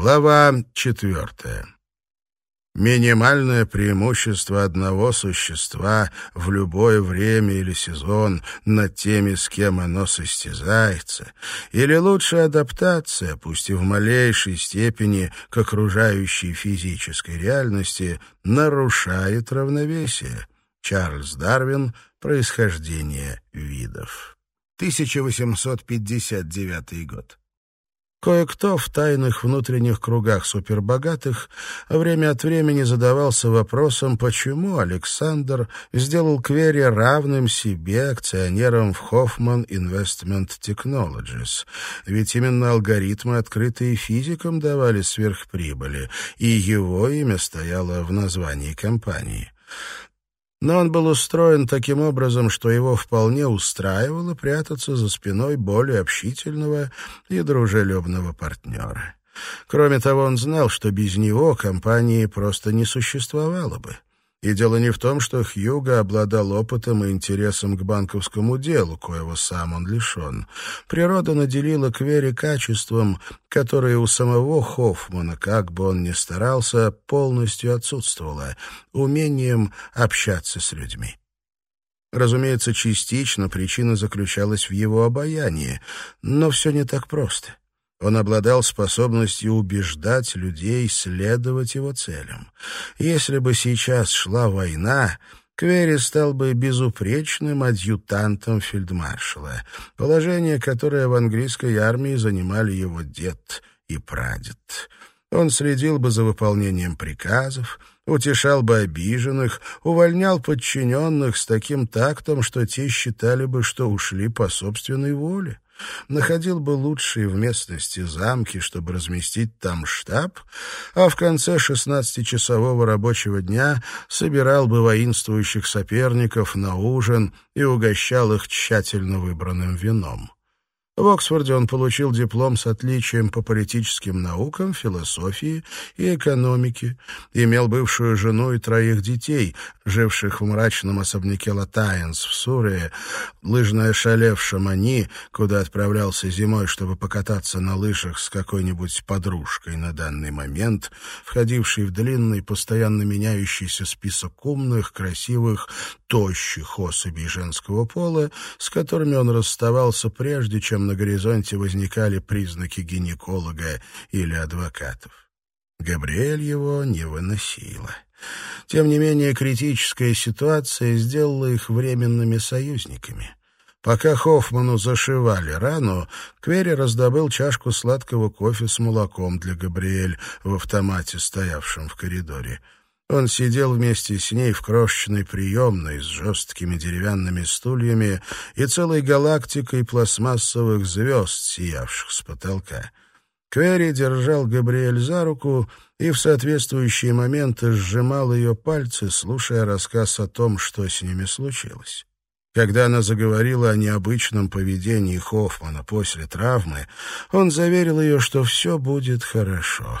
Глава четвертая. Минимальное преимущество одного существа в любое время или сезон над теми, с кем оно состязается, или лучшая адаптация, пусть и в малейшей степени, к окружающей физической реальности, нарушает равновесие. Чарльз Дарвин «Происхождение видов». 1859 год. Кое-кто в тайных внутренних кругах супербогатых время от времени задавался вопросом, почему Александр сделал Кверри равным себе акционером в Hoffman Investment Technologies. Ведь именно алгоритмы, открытые физикам, давали сверхприбыли, и его имя стояло в названии компании. Но он был устроен таким образом, что его вполне устраивало прятаться за спиной более общительного и дружелюбного партнера. Кроме того, он знал, что без него компании просто не существовало бы. И дело не в том, что Хьюго обладал опытом и интересом к банковскому делу, коего сам он лишен. Природа наделила Кверри качеством, которое у самого Хоффмана, как бы он ни старался, полностью отсутствовало — умением общаться с людьми. Разумеется, частично причина заключалась в его обаянии, но все не так просто. Он обладал способностью убеждать людей следовать его целям. Если бы сейчас шла война, Квери стал бы безупречным адъютантом фельдмаршала, положение, которое в английской армии занимали его дед и прадед. Он следил бы за выполнением приказов, утешал бы обиженных, увольнял подчиненных с таким тактом, что те считали бы, что ушли по собственной воле находил бы лучшие в местности замки, чтобы разместить там штаб, а в конце шестнадцатичасового рабочего дня собирал бы воинствующих соперников на ужин и угощал их тщательно выбранным вином. В Оксфорде он получил диплом с отличием по политическим наукам, философии и экономике, имел бывшую жену и троих детей, живших в мрачном особняке Латайенс в Сурее, лыжное шале в Шамани, куда отправлялся зимой, чтобы покататься на лыжах с какой-нибудь подружкой на данный момент, входивший в длинный, постоянно меняющийся список умных, красивых, тощих особей женского пола, с которыми он расставался прежде, чем на горизонте возникали признаки гинеколога или адвокатов. Габриэль его не выносила. Тем не менее, критическая ситуация сделала их временными союзниками. Пока Хоффману зашивали рану, Квери раздобыл чашку сладкого кофе с молоком для Габриэль в автомате, стоявшем в коридоре. Он сидел вместе с ней в крошечной приемной с жесткими деревянными стульями и целой галактикой пластмассовых звезд, сиявших с потолка. Квери держал Габриэль за руку и в соответствующие моменты сжимал ее пальцы, слушая рассказ о том, что с ними случилось. Когда она заговорила о необычном поведении Хоффмана после травмы, он заверил ее, что все будет хорошо.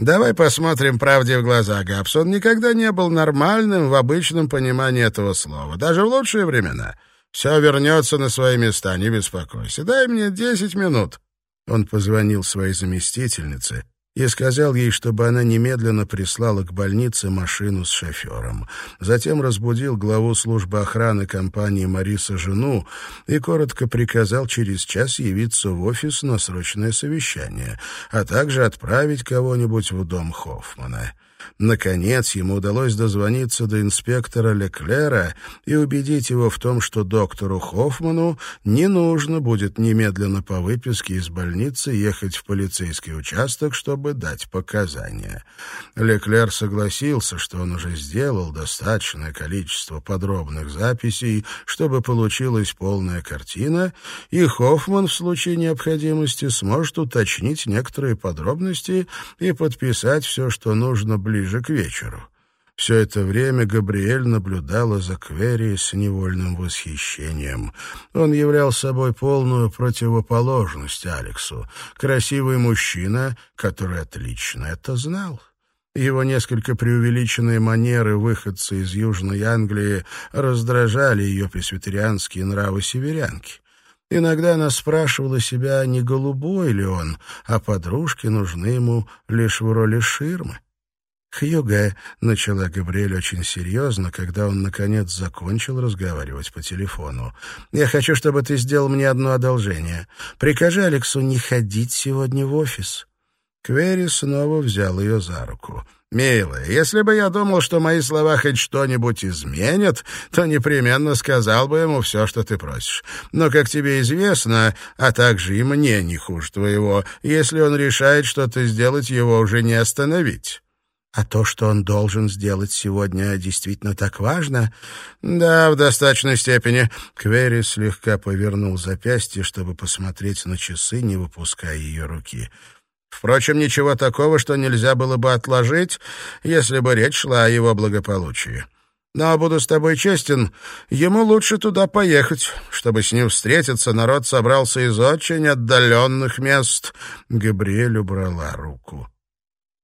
Давай посмотрим правде в глаза, Габс. Он никогда не был нормальным в обычном понимании этого слова, даже в лучшие времена. Все вернется на свои места, не беспокойся. Дай мне десять минут. Он позвонил своей заместительнице и сказал ей, чтобы она немедленно прислала к больнице машину с шофером. Затем разбудил главу службы охраны компании Мариса жену и коротко приказал через час явиться в офис на срочное совещание, а также отправить кого-нибудь в дом Хоффмана. Наконец ему удалось дозвониться до инспектора Леклера и убедить его в том, что доктору Хоффману не нужно будет немедленно по выписке из больницы ехать в полицейский участок, чтобы дать показания. Леклер согласился, что он уже сделал достаточное количество подробных записей, чтобы получилась полная картина, и Хоффман в случае необходимости сможет уточнить некоторые подробности и подписать все, что нужно ближе к вечеру. Все это время Габриэль наблюдала за Квери с невольным восхищением. Он являл собой полную противоположность Алексу. Красивый мужчина, который отлично это знал. Его несколько преувеличенные манеры выходца из Южной Англии раздражали ее пресвитерианские нравы северянки. Иногда она спрашивала себя, не голубой ли он, а подружки нужны ему лишь в роли ширмы. «Хьюга», — начала Габриэль очень серьезно, когда он, наконец, закончил разговаривать по телефону. «Я хочу, чтобы ты сделал мне одно одолжение. Прикажи Алексу не ходить сегодня в офис». Квери снова взял ее за руку. «Милая, если бы я думал, что мои слова хоть что-нибудь изменят, то непременно сказал бы ему все, что ты просишь. Но, как тебе известно, а также и мне не хуже твоего, если он решает что-то сделать, его уже не остановить». А то, что он должен сделать сегодня, действительно так важно? Да, в достаточной степени. Квери слегка повернул запястье, чтобы посмотреть на часы, не выпуская ее руки. Впрочем, ничего такого, что нельзя было бы отложить, если бы речь шла о его благополучии. Но, буду с тобой честен, ему лучше туда поехать, чтобы с ним встретиться. Народ собрался из очень отдаленных мест. Габриэль убрала руку.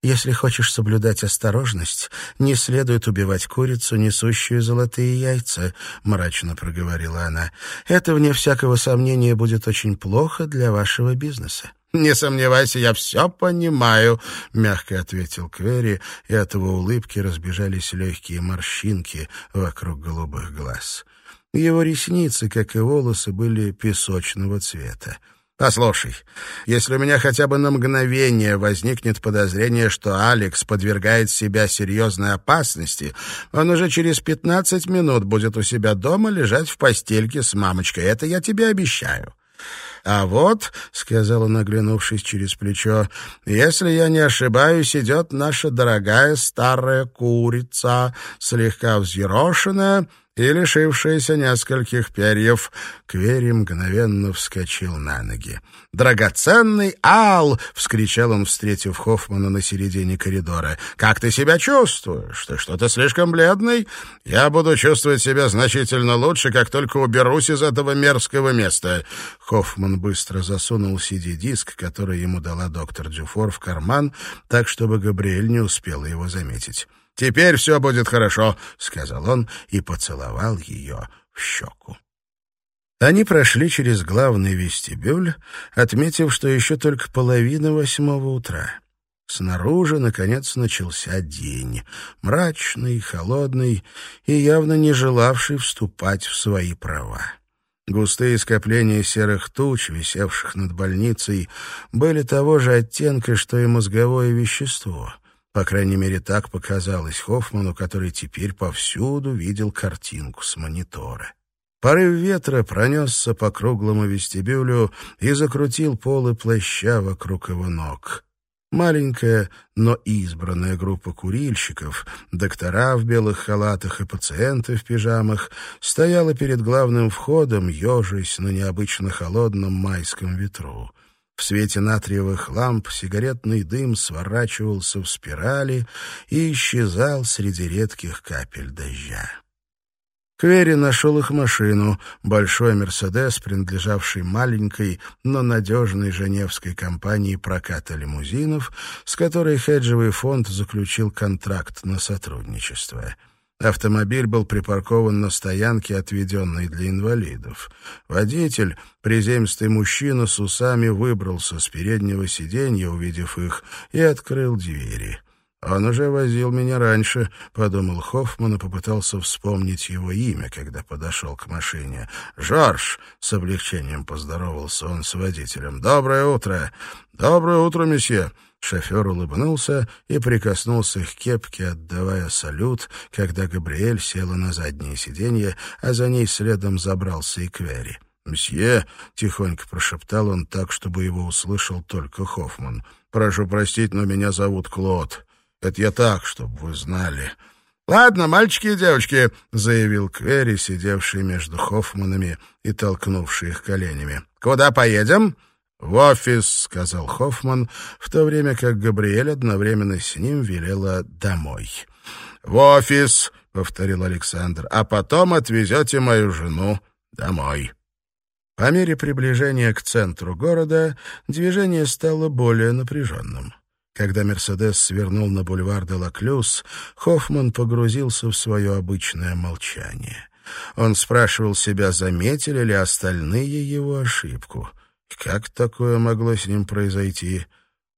Если хочешь соблюдать осторожность, не следует убивать курицу, несущую золотые яйца, — мрачно проговорила она. Это, вне всякого сомнения, будет очень плохо для вашего бизнеса. «Не сомневайся, я все понимаю», — мягко ответил Квери, и от его улыбки разбежались легкие морщинки вокруг голубых глаз. Его ресницы, как и волосы, были песочного цвета. «Послушай, если у меня хотя бы на мгновение возникнет подозрение, что Алекс подвергает себя серьезной опасности, он уже через пятнадцать минут будет у себя дома лежать в постельке с мамочкой. Это я тебе обещаю». «А вот», — сказал он, оглянувшись через плечо, — «если я не ошибаюсь, идет наша дорогая старая курица, слегка взъерошенная, и лишившаяся нескольких перьев. Квери мгновенно вскочил на ноги. «Драгоценный Ал!» — вскричал он, встретив Хоффмана на середине коридора. «Как ты себя чувствуешь? Ты что-то слишком бледный? Я буду чувствовать себя значительно лучше, как только уберусь из этого мерзкого места». Хоффман быстро засунул CD-диск, который ему дала доктор Дюфор, в карман, так, чтобы Габриэль не успела его заметить. «Теперь все будет хорошо», — сказал он и поцеловал ее в щеку. Они прошли через главный вестибюль, отметив, что еще только половина восьмого утра. Снаружи, наконец, начался день, мрачный, холодный и явно не желавший вступать в свои права. Густые скопления серых туч, висевших над больницей, были того же оттенка, что и мозговое вещество — по крайней мере, так показалось Хоффману, который теперь повсюду видел картинку с монитора. Порыв ветра пронесся по круглому вестибюлю и закрутил полы плаща вокруг его ног. Маленькая, но избранная группа курильщиков, доктора в белых халатах и пациенты в пижамах, стояла перед главным входом, ежась на необычно холодном майском ветру. В свете натриевых ламп сигаретный дым сворачивался в спирали и исчезал среди редких капель дождя. Квери нашел их машину, большой «Мерседес», принадлежавший маленькой, но надежной женевской компании проката лимузинов, с которой хеджевый фонд заключил контракт на сотрудничество — Автомобиль был припаркован на стоянке, отведенной для инвалидов. Водитель, приземистый мужчина с усами, выбрался с переднего сиденья, увидев их, и открыл двери. «Он уже возил меня раньше», — подумал Хоффман и попытался вспомнить его имя, когда подошел к машине. «Жорж!» — с облегчением поздоровался он с водителем. «Доброе утро!» «Доброе утро, месье!» Шофер улыбнулся и прикоснулся к кепке, отдавая салют, когда Габриэль села на заднее сиденье, а за ней следом забрался и Квери. «Мсье», — тихонько прошептал он так, чтобы его услышал только Хоффман, — «прошу простить, но меня зовут Клод. Это я так, чтобы вы знали». «Ладно, мальчики и девочки», — заявил Квери, сидевший между Хоффманами и толкнувший их коленями. «Куда поедем?» «В офис», — сказал Хоффман, в то время как Габриэль одновременно с ним велела «домой». «В офис», — повторил Александр, — «а потом отвезете мою жену домой». По мере приближения к центру города движение стало более напряженным. Когда «Мерседес» свернул на бульвар де Лаклюс, Хоффман погрузился в свое обычное молчание — Он спрашивал себя, заметили ли остальные его ошибку. Как такое могло с ним произойти?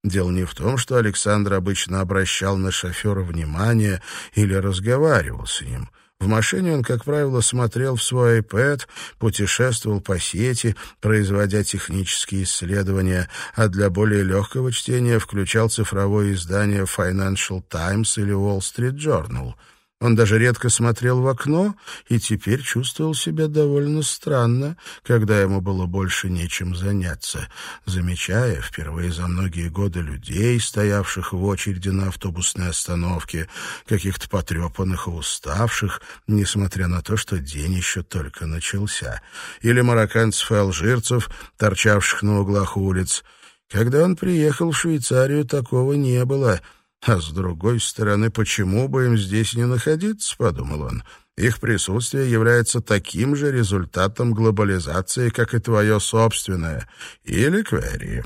Дело не в том, что Александр обычно обращал на шофера внимание или разговаривал с ним. В машине он, как правило, смотрел в свой iPad, путешествовал по сети, производя технические исследования, а для более легкого чтения включал цифровое издание Financial Times или Wall Street Journal — он даже редко смотрел в окно и теперь чувствовал себя довольно странно, когда ему было больше нечем заняться, замечая впервые за многие годы людей, стоявших в очереди на автобусной остановке, каких-то потрепанных и уставших, несмотря на то, что день еще только начался, или марокканцев и алжирцев, торчавших на углах улиц. Когда он приехал в Швейцарию, такого не было — а с другой стороны, почему бы им здесь не находиться, подумал он. Их присутствие является таким же результатом глобализации, как и твое собственное. Или Квери.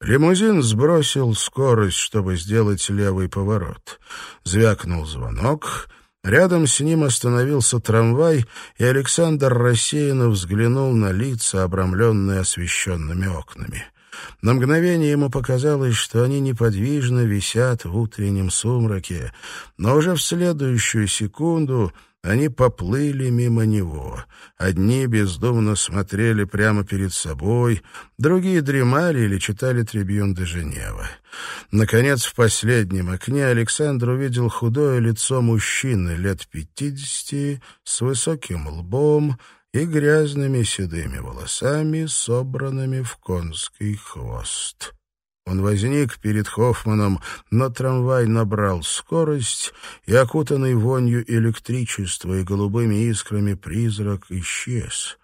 Лимузин сбросил скорость, чтобы сделать левый поворот. Звякнул звонок. Рядом с ним остановился трамвай, и Александр рассеянно взглянул на лица, обрамленные освещенными окнами. На мгновение ему показалось, что они неподвижно висят в утреннем сумраке, но уже в следующую секунду они поплыли мимо него. Одни бездумно смотрели прямо перед собой, другие дремали или читали «Трибюн де Женева». Наконец, в последнем окне Александр увидел худое лицо мужчины лет пятидесяти с высоким лбом, и грязными седыми волосами, собранными в конский хвост. Он возник перед Хоффманом, но трамвай набрал скорость, и, окутанный вонью электричества и голубыми искрами, призрак исчез.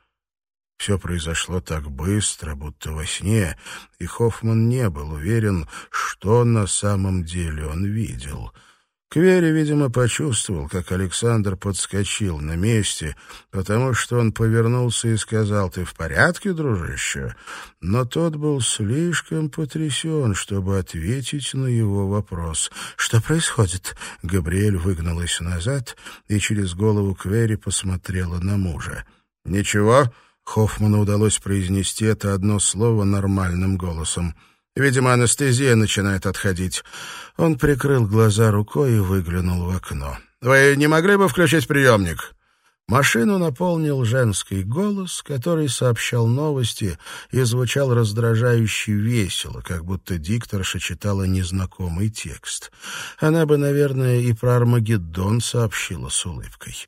Все произошло так быстро, будто во сне, и Хоффман не был уверен, что на самом деле он видел — Квери, видимо, почувствовал, как Александр подскочил на месте, потому что он повернулся и сказал, «Ты в порядке, дружище?» Но тот был слишком потрясен, чтобы ответить на его вопрос. «Что происходит?» Габриэль выгналась назад и через голову Квери посмотрела на мужа. «Ничего?» Хоффману удалось произнести это одно слово нормальным голосом. Видимо, анестезия начинает отходить. Он прикрыл глаза рукой и выглянул в окно. «Вы не могли бы включить приемник?» Машину наполнил женский голос, который сообщал новости и звучал раздражающе весело, как будто дикторша читала незнакомый текст. Она бы, наверное, и про Армагеддон сообщила с улыбкой.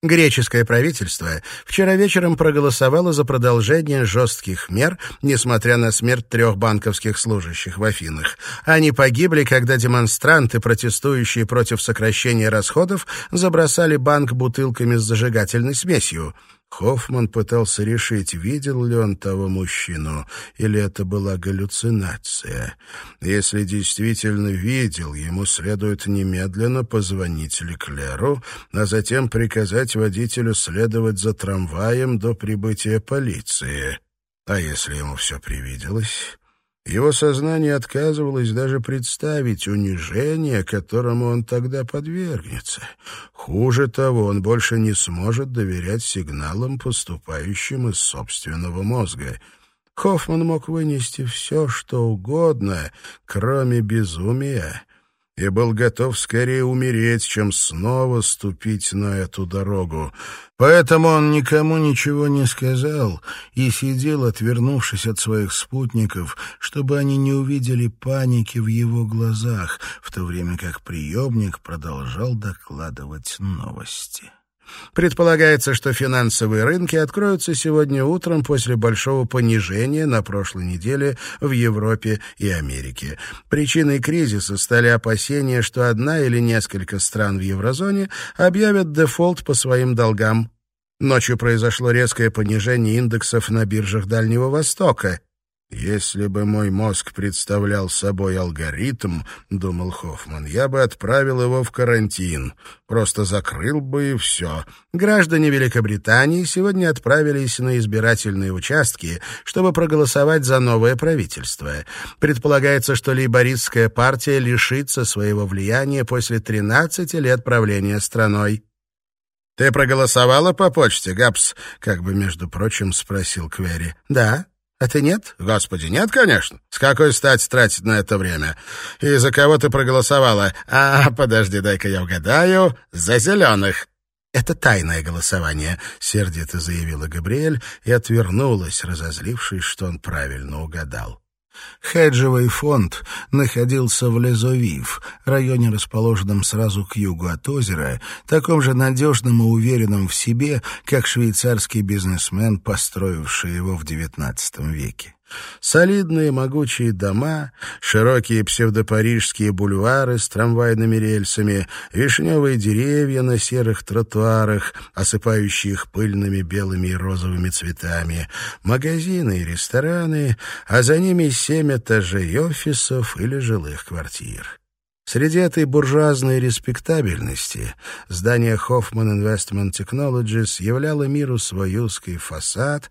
Греческое правительство вчера вечером проголосовало за продолжение жестких мер, несмотря на смерть трех банковских служащих в Афинах. Они погибли, когда демонстранты, протестующие против сокращения расходов, забросали банк бутылками с зажигательной смесью. Хоффман пытался решить, видел ли он того мужчину, или это была галлюцинация. Если действительно видел, ему следует немедленно позвонить Леклеру, а затем приказать водителю следовать за трамваем до прибытия полиции. А если ему все привиделось? Его сознание отказывалось даже представить унижение, которому он тогда подвергнется. Хуже того, он больше не сможет доверять сигналам, поступающим из собственного мозга. Хоффман мог вынести все, что угодно, кроме безумия, и был готов скорее умереть, чем снова ступить на эту дорогу. Поэтому он никому ничего не сказал и сидел, отвернувшись от своих спутников, чтобы они не увидели паники в его глазах, в то время как приемник продолжал докладывать новости. Предполагается, что финансовые рынки откроются сегодня утром после большого понижения на прошлой неделе в Европе и Америке. Причиной кризиса стали опасения, что одна или несколько стран в еврозоне объявят дефолт по своим долгам. Ночью произошло резкое понижение индексов на биржах Дальнего Востока. «Если бы мой мозг представлял собой алгоритм, — думал Хоффман, — я бы отправил его в карантин, просто закрыл бы и все. Граждане Великобритании сегодня отправились на избирательные участки, чтобы проголосовать за новое правительство. Предполагается, что лейбористская партия лишится своего влияния после 13 лет правления страной. «Ты проголосовала по почте, Габс?» — как бы, между прочим, спросил Квери. «Да. А ты нет?» «Господи, нет, конечно. С какой стати тратить на это время? И за кого ты проголосовала? А, подожди, дай-ка я угадаю. За зеленых». «Это тайное голосование», — сердито заявила Габриэль и отвернулась, разозлившись, что он правильно угадал. Хеджевый фонд находился в Лезовив, районе, расположенном сразу к югу от озера, таком же надежном и уверенном в себе, как швейцарский бизнесмен, построивший его в XIX веке. Солидные могучие дома, широкие псевдопарижские бульвары с трамвайными рельсами, вишневые деревья на серых тротуарах, осыпающие их пыльными белыми и розовыми цветами, магазины и рестораны, а за ними семь этажей офисов или жилых квартир. Среди этой буржуазной респектабельности здание Hoffman Investment Technologies являло миру свой узкий фасад,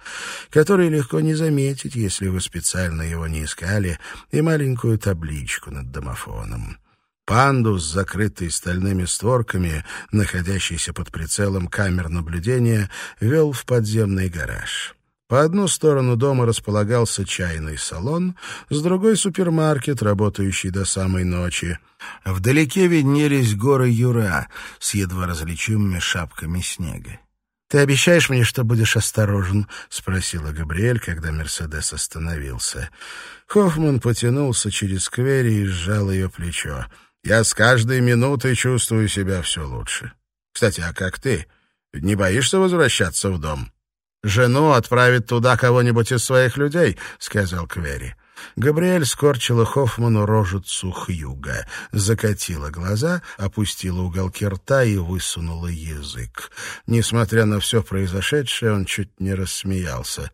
который легко не заметить, если вы специально его не искали, и маленькую табличку над домофоном. Пандус, закрытый стальными створками, находящийся под прицелом камер наблюдения, вел в подземный гараж. По одну сторону дома располагался чайный салон, с другой — супермаркет, работающий до самой ночи. Вдалеке виднелись горы Юра с едва различимыми шапками снега. «Ты обещаешь мне, что будешь осторожен?» — спросила Габриэль, когда Мерседес остановился. Хоффман потянулся через сквери и сжал ее плечо. «Я с каждой минутой чувствую себя все лучше. Кстати, а как ты? Не боишься возвращаться в дом?» «Жену отправить туда кого-нибудь из своих людей», — сказал Квери. Габриэль скорчила Хоффману рожицу Хьюга, закатила глаза, опустила уголки рта и высунула язык. Несмотря на все произошедшее, он чуть не рассмеялся.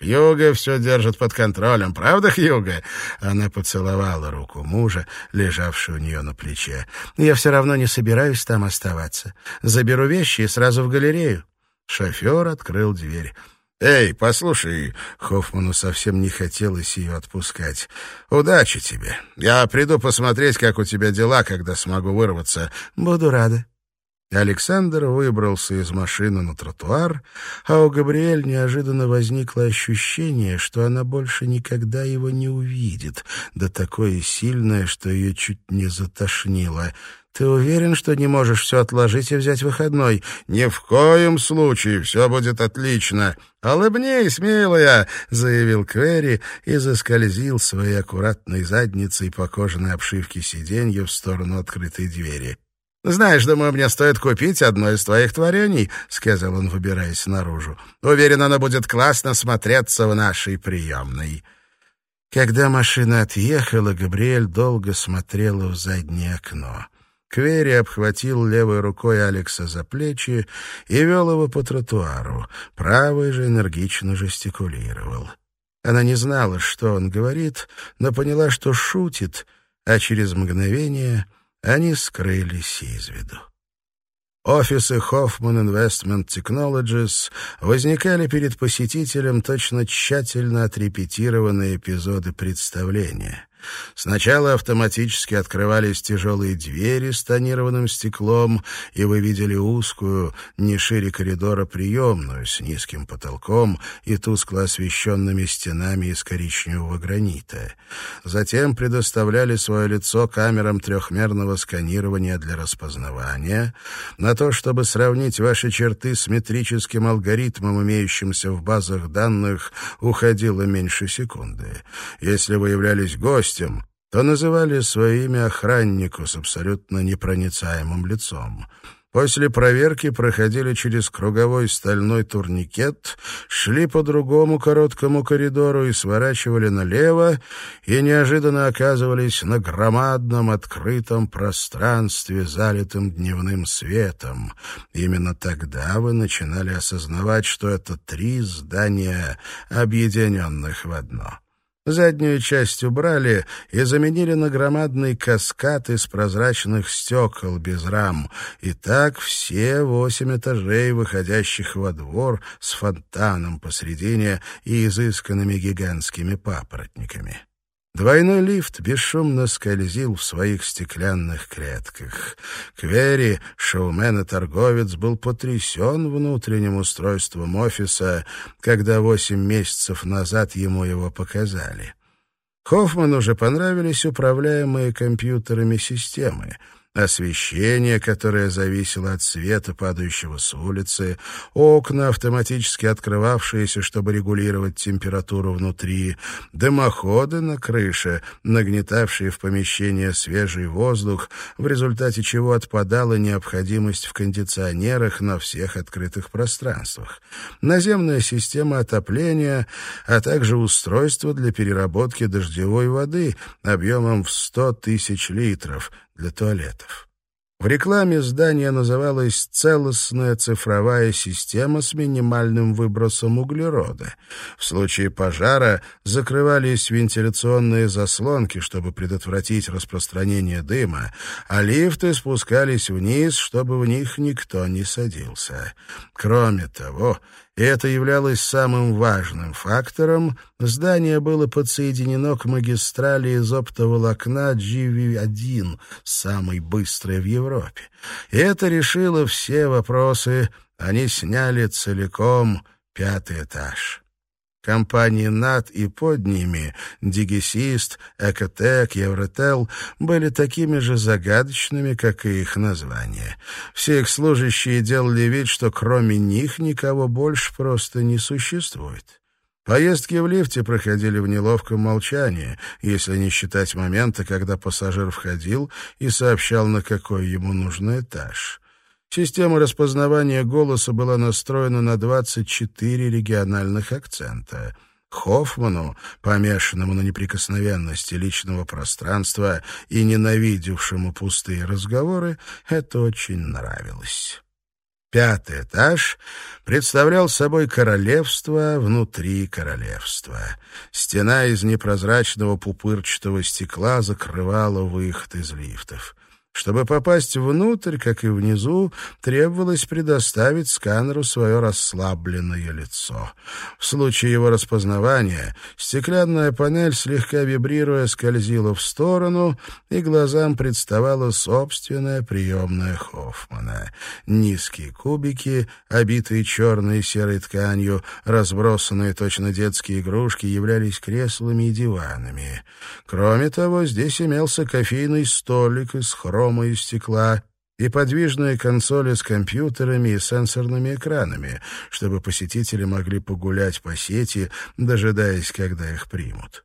«Хьюга все держит под контролем, правда, Хьюга?» Она поцеловала руку мужа, лежавшую у нее на плече. «Я все равно не собираюсь там оставаться. Заберу вещи и сразу в галерею». Шофер открыл дверь. «Эй, послушай!» — Хоффману совсем не хотелось ее отпускать. «Удачи тебе! Я приду посмотреть, как у тебя дела, когда смогу вырваться. Буду рада». Александр выбрался из машины на тротуар, а у Габриэль неожиданно возникло ощущение, что она больше никогда его не увидит, да такое сильное, что ее чуть не затошнило. «Ты уверен, что не можешь все отложить и взять выходной?» «Ни в коем случае, все будет отлично!» «Улыбнись, милая!» — заявил Квери и заскользил своей аккуратной задницей по кожаной обшивке сиденья в сторону открытой двери. «Знаешь, думаю, мне стоит купить одно из твоих творений», — сказал он, выбираясь наружу. «Уверен, оно будет классно смотреться в нашей приемной». Когда машина отъехала, Габриэль долго смотрела в заднее окно. Квери обхватил левой рукой Алекса за плечи и вел его по тротуару, правой же энергично жестикулировал. Она не знала, что он говорит, но поняла, что шутит, а через мгновение они скрылись из виду. Офисы Hoffman Investment Technologies возникали перед посетителем точно тщательно отрепетированные эпизоды представления. Сначала автоматически открывались тяжелые двери с тонированным стеклом, и вы видели узкую, не шире коридора приемную, с низким потолком и тускло освещенными стенами из коричневого гранита. Затем предоставляли свое лицо камерам трехмерного сканирования для распознавания, на то, чтобы сравнить ваши черты с метрическим алгоритмом, имеющимся в базах данных, уходило меньше секунды. Если вы являлись гостем, гостем, то называли свое имя охраннику с абсолютно непроницаемым лицом. После проверки проходили через круговой стальной турникет, шли по другому короткому коридору и сворачивали налево, и неожиданно оказывались на громадном открытом пространстве, залитым дневным светом. Именно тогда вы начинали осознавать, что это три здания, объединенных в одно. Заднюю часть убрали и заменили на громадный каскад из прозрачных стекол без рам. И так все восемь этажей, выходящих во двор с фонтаном посредине и изысканными гигантскими папоротниками. Двойной лифт бесшумно скользил в своих стеклянных клетках. Квери, шоумен и торговец, был потрясен внутренним устройством офиса, когда восемь месяцев назад ему его показали. Хоффману уже понравились управляемые компьютерами системы — освещение, которое зависело от света, падающего с улицы, окна, автоматически открывавшиеся, чтобы регулировать температуру внутри, дымоходы на крыше, нагнетавшие в помещение свежий воздух, в результате чего отпадала необходимость в кондиционерах на всех открытых пространствах, наземная система отопления, а также устройство для переработки дождевой воды объемом в 100 тысяч литров, для туалетов. В рекламе здание называлось «Целостная цифровая система с минимальным выбросом углерода». В случае пожара закрывались вентиляционные заслонки, чтобы предотвратить распространение дыма, а лифты спускались вниз, чтобы в них никто не садился. Кроме того, и это являлось самым важным фактором, здание было подсоединено к магистрали из оптоволокна GV1, самой быстрой в Европе. И это решило все вопросы, они сняли целиком пятый этаж. Компании НАТ и под ними, Дигисист, Экотек, Евротел, были такими же загадочными, как и их название. Все их служащие делали вид, что кроме них никого больше просто не существует. Поездки в лифте проходили в неловком молчании, если не считать момента, когда пассажир входил и сообщал, на какой ему нужен этаж. Система распознавания голоса была настроена на 24 региональных акцента. Хоффману, помешанному на неприкосновенности личного пространства и ненавидевшему пустые разговоры, это очень нравилось. Пятый этаж представлял собой королевство внутри королевства. Стена из непрозрачного пупырчатого стекла закрывала выход из лифтов. Чтобы попасть внутрь, как и внизу, требовалось предоставить сканеру свое расслабленное лицо. В случае его распознавания стеклянная панель, слегка вибрируя, скользила в сторону, и глазам представала собственная приемная Хоффмана. Низкие кубики, обитые черной и серой тканью, разбросанные точно детские игрушки, являлись креслами и диванами. Кроме того, здесь имелся кофейный столик из хрома, хрома и стекла, и подвижные консоли с компьютерами и сенсорными экранами, чтобы посетители могли погулять по сети, дожидаясь, когда их примут.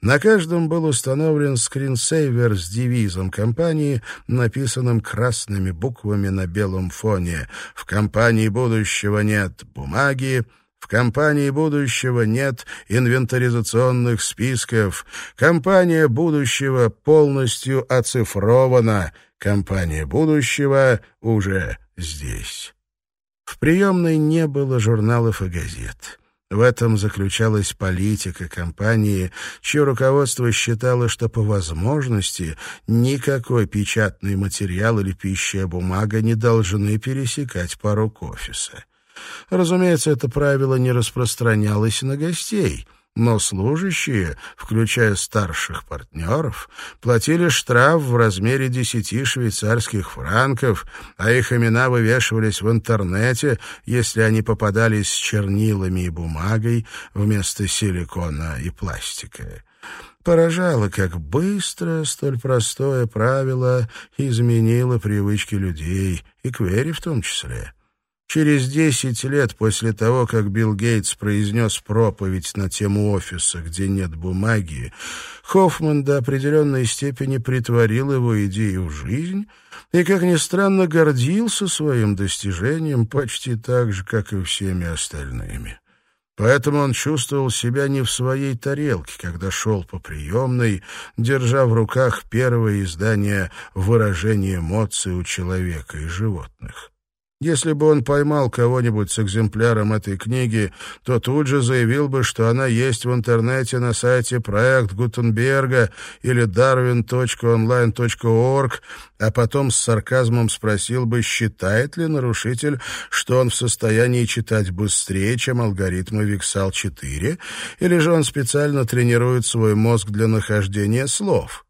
На каждом был установлен скринсейвер с девизом компании, написанным красными буквами на белом фоне «В компании будущего нет бумаги», в компании будущего нет инвентаризационных списков. Компания будущего полностью оцифрована. Компания будущего уже здесь. В приемной не было журналов и газет. В этом заключалась политика компании, чье руководство считало, что по возможности никакой печатный материал или пища бумага не должны пересекать порог офиса. Разумеется, это правило не распространялось на гостей, но служащие, включая старших партнеров, платили штраф в размере десяти швейцарских франков, а их имена вывешивались в интернете, если они попадались с чернилами и бумагой вместо силикона и пластика. Поражало, как быстро столь простое правило изменило привычки людей, и Квери в том числе. Через десять лет после того, как Билл Гейтс произнес проповедь на тему офиса, где нет бумаги, Хоффман до определенной степени притворил его идею в жизнь и, как ни странно, гордился своим достижением почти так же, как и всеми остальными. Поэтому он чувствовал себя не в своей тарелке, когда шел по приемной, держа в руках первое издание выражения эмоций у человека и животных. Если бы он поймал кого-нибудь с экземпляром этой книги, то тут же заявил бы, что она есть в интернете на сайте проект Гутенберга или darwin.online.org, а потом с сарказмом спросил бы, считает ли нарушитель, что он в состоянии читать быстрее, чем алгоритмы Виксал-4, или же он специально тренирует свой мозг для нахождения слов.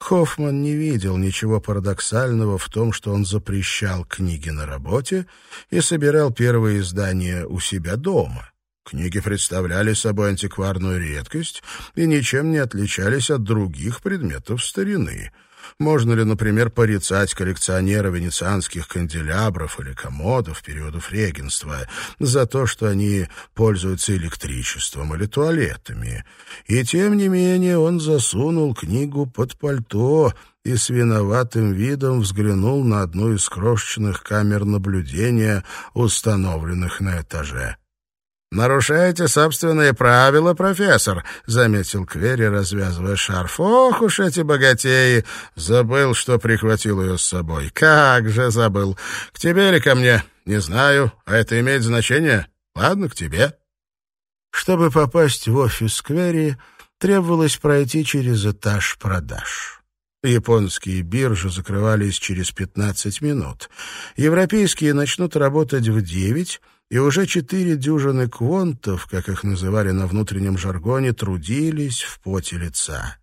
Хоффман не видел ничего парадоксального в том, что он запрещал книги на работе и собирал первые издания у себя дома. Книги представляли собой антикварную редкость и ничем не отличались от других предметов старины — можно ли, например, порицать коллекционера венецианских канделябров или комодов периодов регенства за то, что они пользуются электричеством или туалетами? И тем не менее он засунул книгу под пальто и с виноватым видом взглянул на одну из крошечных камер наблюдения, установленных на этаже. «Нарушаете собственные правила, профессор», — заметил Квери, развязывая шарф. «Ох уж эти богатеи! Забыл, что прихватил ее с собой. Как же забыл! К тебе или ко мне? Не знаю. А это имеет значение? Ладно, к тебе». Чтобы попасть в офис Квери, требовалось пройти через этаж продаж. Японские биржи закрывались через 15 минут. Европейские начнут работать в 9 и уже четыре дюжины квонтов, как их называли на внутреннем жаргоне, трудились в поте лица.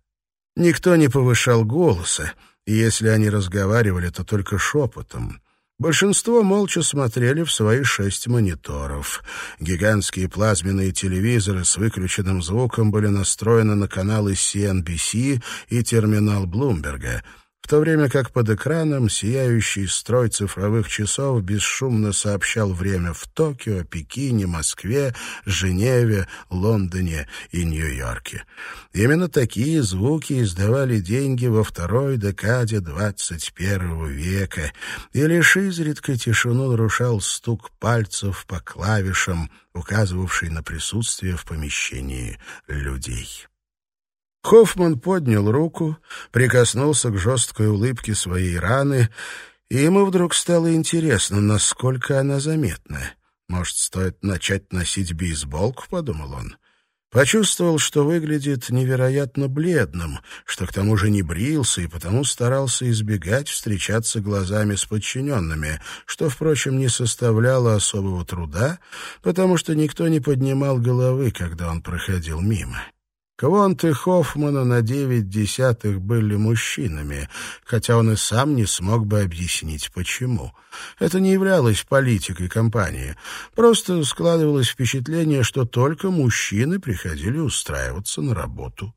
Никто не повышал голоса, и если они разговаривали, то только шепотом. Большинство молча смотрели в свои шесть мониторов. Гигантские плазменные телевизоры с выключенным звуком были настроены на каналы CNBC и терминал Блумберга — в то время как под экраном сияющий строй цифровых часов бесшумно сообщал время в Токио, Пекине, Москве, Женеве, Лондоне и Нью-Йорке. Именно такие звуки издавали деньги во второй декаде двадцать первого века, и лишь изредка тишину нарушал стук пальцев по клавишам, указывавший на присутствие в помещении людей. Хоффман поднял руку, прикоснулся к жесткой улыбке своей раны, и ему вдруг стало интересно, насколько она заметна. «Может, стоит начать носить бейсболку?» — подумал он. Почувствовал, что выглядит невероятно бледным, что к тому же не брился и потому старался избегать встречаться глазами с подчиненными, что, впрочем, не составляло особого труда, потому что никто не поднимал головы, когда он проходил мимо. Квонты Хоффмана на девять десятых были мужчинами, хотя он и сам не смог бы объяснить, почему. Это не являлось политикой компании. Просто складывалось впечатление, что только мужчины приходили устраиваться на работу.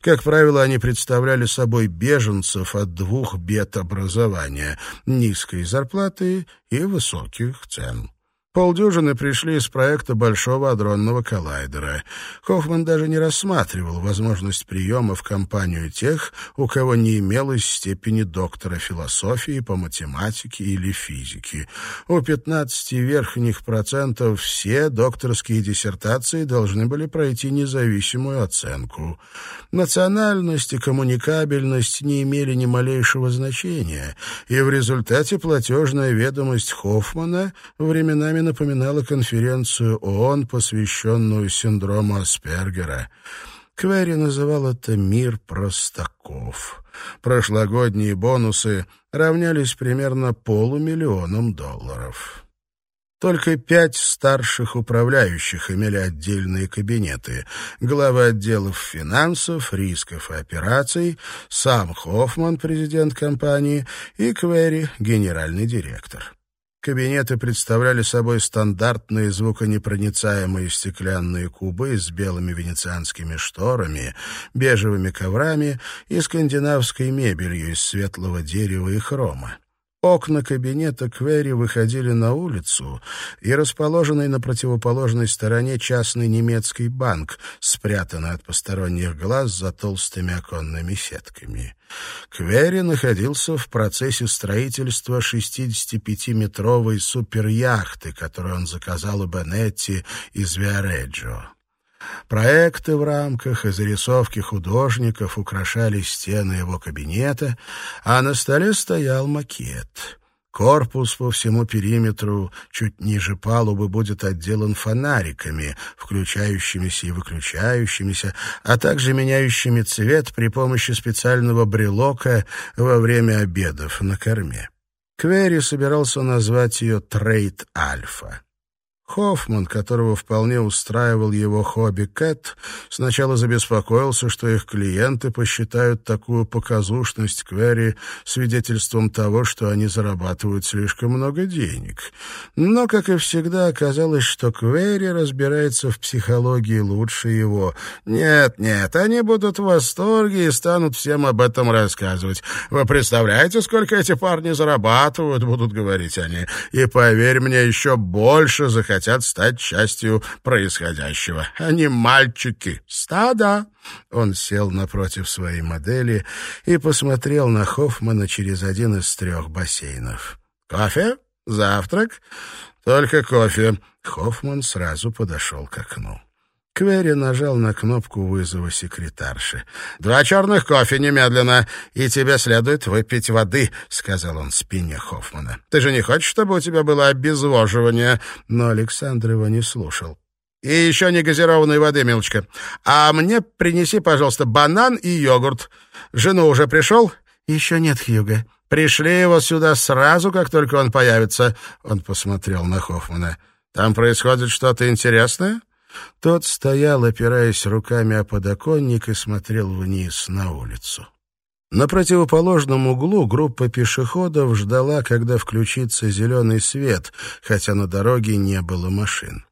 Как правило, они представляли собой беженцев от двух бед образования — низкой зарплаты и высоких цен. Полдюжины пришли из проекта Большого адронного коллайдера. Хоффман даже не рассматривал возможность приема в компанию тех, у кого не имелось степени доктора философии по математике или физике. У 15 верхних процентов все докторские диссертации должны были пройти независимую оценку. Национальность и коммуникабельность не имели ни малейшего значения, и в результате платежная ведомость Хоффмана временами местами напоминала конференцию ООН, посвященную синдрому Аспергера. Квери называл это «мир простаков». Прошлогодние бонусы равнялись примерно полумиллионам долларов. Только пять старших управляющих имели отдельные кабинеты. Глава отделов финансов, рисков и операций, сам Хоффман, президент компании, и Квери, генеральный директор. Кабинеты представляли собой стандартные звуконепроницаемые стеклянные кубы с белыми венецианскими шторами, бежевыми коврами и скандинавской мебелью из светлого дерева и хрома. Окна кабинета Квери выходили на улицу и расположенный на противоположной стороне частный немецкий банк, спрятанный от посторонних глаз за толстыми оконными сетками. Квери находился в процессе строительства 65-метровой суперяхты, которую он заказал у Бенетти из Виареджо. Проекты в рамках и зарисовки художников украшали стены его кабинета, а на столе стоял макет. Корпус по всему периметру, чуть ниже палубы, будет отделан фонариками, включающимися и выключающимися, а также меняющими цвет при помощи специального брелока во время обедов на корме. Квери собирался назвать ее «Трейд Альфа». Хоффман, которого вполне устраивал его хобби Кэт, сначала забеспокоился, что их клиенты посчитают такую показушность Квери свидетельством того, что они зарабатывают слишком много денег. Но, как и всегда, оказалось, что Квери разбирается в психологии лучше его. «Нет, нет, они будут в восторге и станут всем об этом рассказывать. Вы представляете, сколько эти парни зарабатывают?» — будут говорить они. «И поверь мне, еще больше захотят хотят стать частью происходящего. Они мальчики. Стада. Он сел напротив своей модели и посмотрел на Хоффмана через один из трех бассейнов. «Кофе? Завтрак? Только кофе». Хоффман сразу подошел к окну. Квери нажал на кнопку вызова секретарши. «Два черных кофе немедленно, и тебе следует выпить воды», — сказал он спине Хоффмана. «Ты же не хочешь, чтобы у тебя было обезвоживание?» Но Александр его не слушал. «И еще не газированной воды, милочка. А мне принеси, пожалуйста, банан и йогурт. Жену уже пришел?» «Еще нет, Хьюга. Пришли его сюда сразу, как только он появится». Он посмотрел на Хоффмана. «Там происходит что-то интересное?» Тот стоял, опираясь руками о подоконник и смотрел вниз на улицу. На противоположном углу группа пешеходов ждала, когда включится зеленый свет, хотя на дороге не было машин.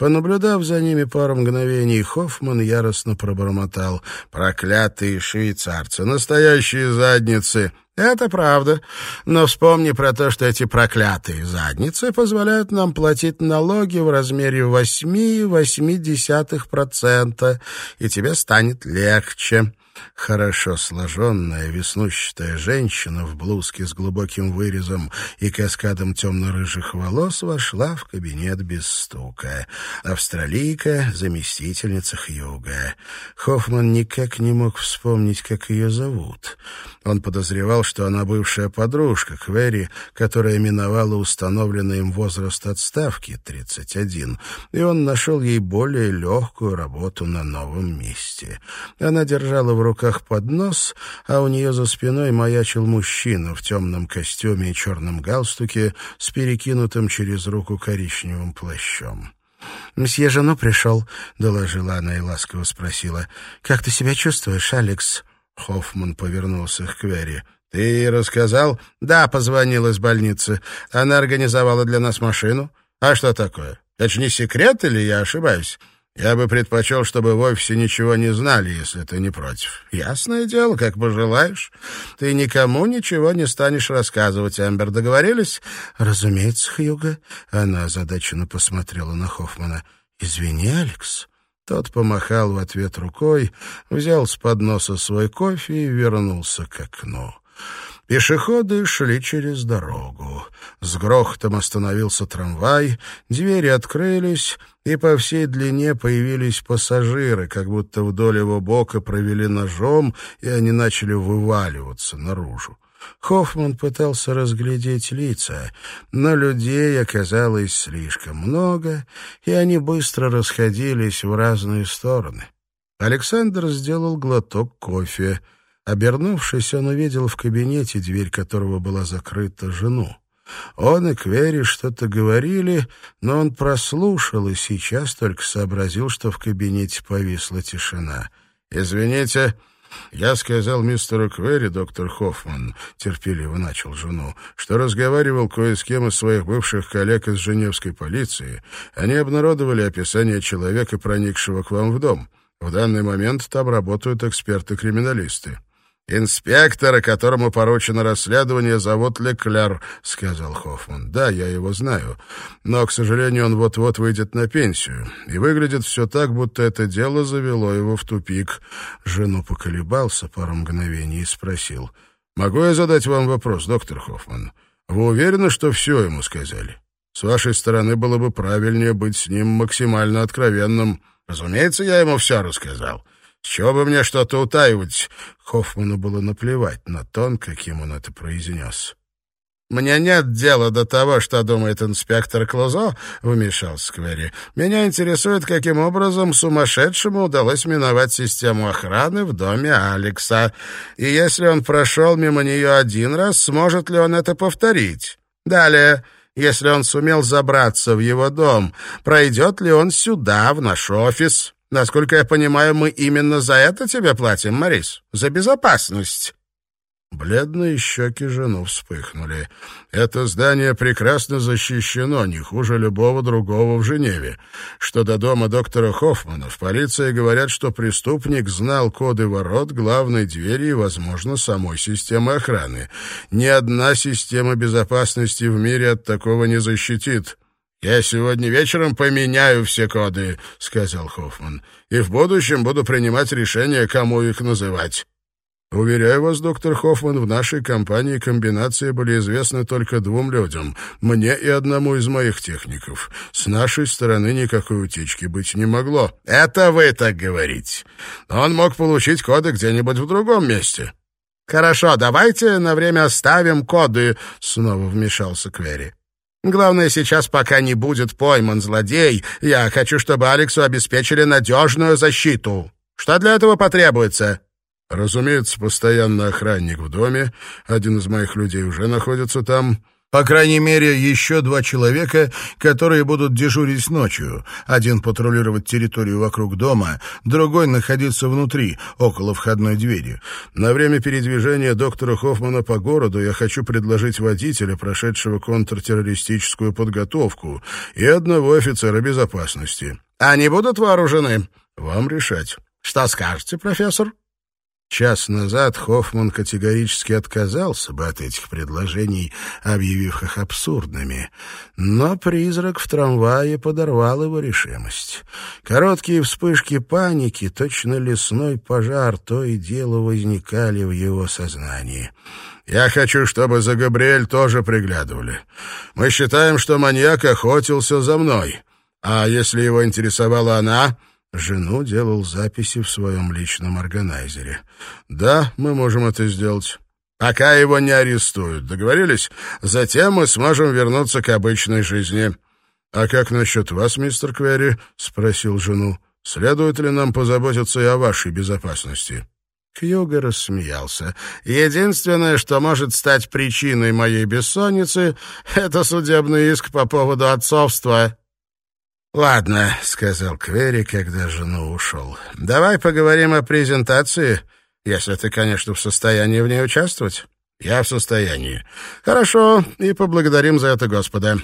Понаблюдав за ними пару мгновений, Хоффман яростно пробормотал. «Проклятые швейцарцы! Настоящие задницы! Это правда. Но вспомни про то, что эти проклятые задницы позволяют нам платить налоги в размере 8,8%, и тебе станет легче. Хорошо сложенная, веснущатая женщина в блузке с глубоким вырезом и каскадом темно-рыжих волос вошла в кабинет без стука. Австралийка, заместительница Хьюга. Хоффман никак не мог вспомнить, как ее зовут. Он подозревал, что она бывшая подружка Квери, которая миновала установленный им возраст отставки, 31, и он нашел ей более легкую работу на новом месте. Она держала в руках поднос, а у нее за спиной маячил мужчина в темном костюме и черном галстуке с перекинутым через руку коричневым плащом. «Мсье Жану пришел», — доложила она и ласково спросила. «Как ты себя чувствуешь, Алекс?» Хоффман повернулся к Квери. «Ты рассказал?» «Да, позвонил из больницы. Она организовала для нас машину. А что такое? Это же не секрет или я ошибаюсь? Я бы предпочел, чтобы в офисе ничего не знали, если ты не против. Ясное дело, как пожелаешь. Ты никому ничего не станешь рассказывать, Эмбер. Договорились? Разумеется, Хьюга. Она озадаченно посмотрела на Хоффмана. Извини, Алекс. Тот помахал в ответ рукой, взял с подноса свой кофе и вернулся к окну. Пешеходы шли через дорогу. С грохотом остановился трамвай, двери открылись, и по всей длине появились пассажиры, как будто вдоль его бока провели ножом, и они начали вываливаться наружу. Хоффман пытался разглядеть лица, но людей оказалось слишком много, и они быстро расходились в разные стороны. Александр сделал глоток кофе. Обернувшись, он увидел в кабинете, дверь которого была закрыта, жену. Он и Квери что-то говорили, но он прослушал и сейчас только сообразил, что в кабинете повисла тишина. «Извините», «Я сказал мистеру Квери, доктор Хоффман», — терпеливо начал жену, «что разговаривал кое с кем из своих бывших коллег из Женевской полиции. Они обнародовали описание человека, проникшего к вам в дом. В данный момент там работают эксперты-криминалисты». «Инспектора, которому поручено расследование, зовут Лекляр», — сказал Хоффман. «Да, я его знаю. Но, к сожалению, он вот-вот выйдет на пенсию. И выглядит все так, будто это дело завело его в тупик». Жену поколебался пару мгновений и спросил. «Могу я задать вам вопрос, доктор Хоффман? Вы уверены, что все ему сказали? С вашей стороны было бы правильнее быть с ним максимально откровенным. Разумеется, я ему все рассказал». С чего бы мне что-то утаивать? Хоффману было наплевать на тон, каким он это произнес. «Мне нет дела до того, что думает инспектор Клузо», — вмешался Квери. «Меня интересует, каким образом сумасшедшему удалось миновать систему охраны в доме Алекса. И если он прошел мимо нее один раз, сможет ли он это повторить? Далее, если он сумел забраться в его дом, пройдет ли он сюда, в наш офис?» Насколько я понимаю, мы именно за это тебе платим, Морис, за безопасность. Бледные щеки жену вспыхнули. Это здание прекрасно защищено, не хуже любого другого в Женеве. Что до дома доктора Хоффмана, в полиции говорят, что преступник знал коды ворот, главной двери и, возможно, самой системы охраны. Ни одна система безопасности в мире от такого не защитит. «Я сегодня вечером поменяю все коды», — сказал Хоффман, «и в будущем буду принимать решение, кому их называть». Уверяю вас, доктор Хоффман, в нашей компании комбинации были известны только двум людям, мне и одному из моих техников. С нашей стороны никакой утечки быть не могло. Это вы так говорите. Он мог получить коды где-нибудь в другом месте. Хорошо, давайте на время оставим коды, снова вмешался Квери. Главное сейчас, пока не будет пойман злодей, я хочу, чтобы Алексу обеспечили надежную защиту. Что для этого потребуется? Разумеется, постоянно охранник в доме. Один из моих людей уже находится там. По крайней мере, еще два человека, которые будут дежурить ночью. Один патрулировать территорию вокруг дома, другой находиться внутри, около входной двери. На время передвижения доктора Хоффмана по городу я хочу предложить водителя, прошедшего контртеррористическую подготовку, и одного офицера безопасности. Они будут вооружены? Вам решать. Что скажете, профессор? Час назад Хоффман категорически отказался бы от этих предложений, объявив их абсурдными. Но призрак в трамвае подорвал его решимость. Короткие вспышки паники, точно лесной пожар, то и дело возникали в его сознании. «Я хочу, чтобы за Габриэль тоже приглядывали. Мы считаем, что маньяк охотился за мной. А если его интересовала она...» Жену делал записи в своем личном органайзере. «Да, мы можем это сделать. Пока его не арестуют. Договорились? Затем мы сможем вернуться к обычной жизни». «А как насчет вас, мистер Квери?» — спросил жену. «Следует ли нам позаботиться и о вашей безопасности?» Кьюга рассмеялся. «Единственное, что может стать причиной моей бессонницы, — это судебный иск по поводу отцовства». «Ладно», — сказал Квери, когда жену ушел. «Давай поговорим о презентации, если ты, конечно, в состоянии в ней участвовать». «Я в состоянии». «Хорошо, и поблагодарим за это Господа.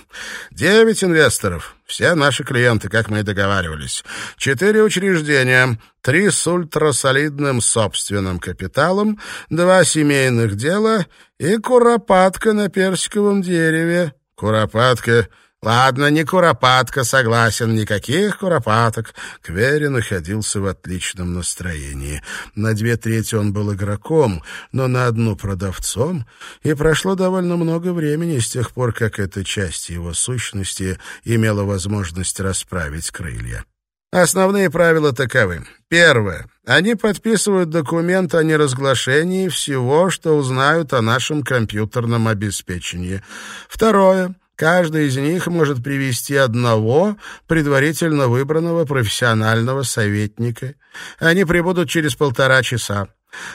Девять инвесторов, все наши клиенты, как мы и договаривались. Четыре учреждения, три с ультрасолидным собственным капиталом, два семейных дела и куропатка на персиковом дереве». «Куропатка...» Ладно, не куропатка, согласен, никаких куропаток. Квери находился в отличном настроении. На две трети он был игроком, но на одну продавцом, и прошло довольно много времени с тех пор, как эта часть его сущности имела возможность расправить крылья. Основные правила таковы. Первое. Они подписывают документ о неразглашении всего, что узнают о нашем компьютерном обеспечении. Второе. Каждый из них может привести одного предварительно выбранного профессионального советника. Они прибудут через полтора часа.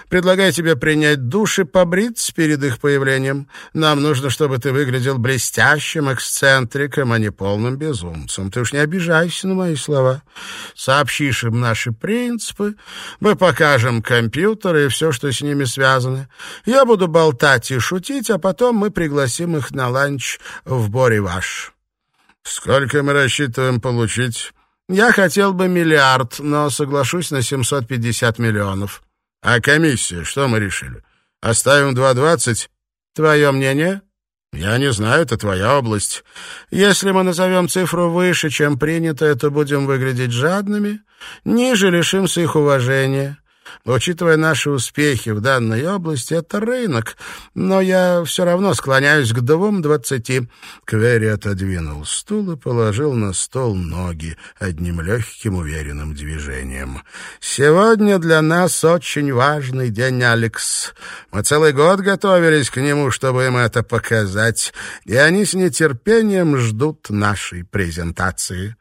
Предлагаю тебе принять душ и побриться перед их появлением. Нам нужно, чтобы ты выглядел блестящим эксцентриком, а не полным безумцем. Ты уж не обижайся на мои слова. Сообщишь им наши принципы, мы покажем компьютеры и все, что с ними связано. Я буду болтать и шутить, а потом мы пригласим их на ланч в Бореваш. Сколько мы рассчитываем получить? Я хотел бы миллиард, но соглашусь на 750 миллионов. А комиссия, что мы решили? Оставим 2,20? Твое мнение? Я не знаю, это твоя область. Если мы назовем цифру выше, чем принято, то будем выглядеть жадными, ниже лишимся их уважения. Учитывая наши успехи в данной области, это рынок, но я все равно склоняюсь к двум двадцати». Квери отодвинул стул и положил на стол ноги одним легким уверенным движением. «Сегодня для нас очень важный день, Алекс. Мы целый год готовились к нему, чтобы им это показать, и они с нетерпением ждут нашей презентации».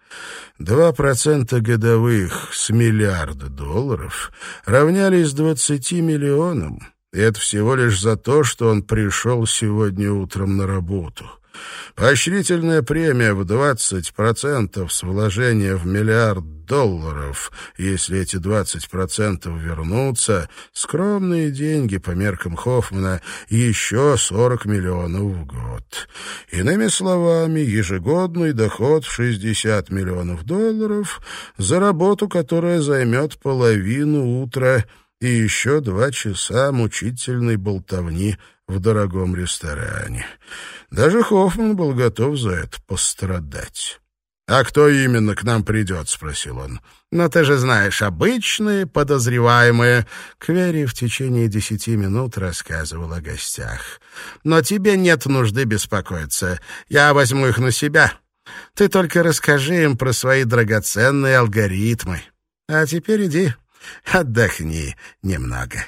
Два процента годовых с миллиарда долларов равнялись двадцати миллионам. И это всего лишь за то, что он пришел сегодня утром на работу. Поощрительная премия в 20% с вложения в миллиард долларов. Если эти 20% вернутся, скромные деньги по меркам Хоффмана еще 40 миллионов в год. Иными словами, ежегодный доход в 60 миллионов долларов за работу, которая займет половину утра и еще два часа мучительной болтовни в дорогом ресторане. Даже Хоффман был готов за это пострадать. «А кто именно к нам придет?» — спросил он. «Но ты же знаешь, обычные подозреваемые». Квери в течение десяти минут рассказывал о гостях. «Но тебе нет нужды беспокоиться. Я возьму их на себя. Ты только расскажи им про свои драгоценные алгоритмы. А теперь иди, отдохни немного».